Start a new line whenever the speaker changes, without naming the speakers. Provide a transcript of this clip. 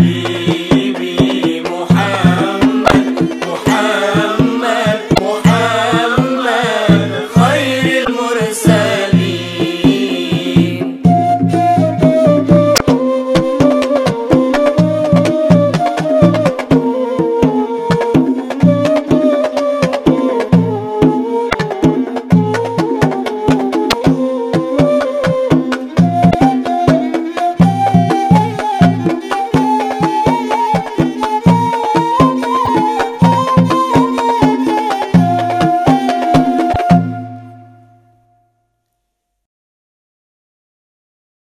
You.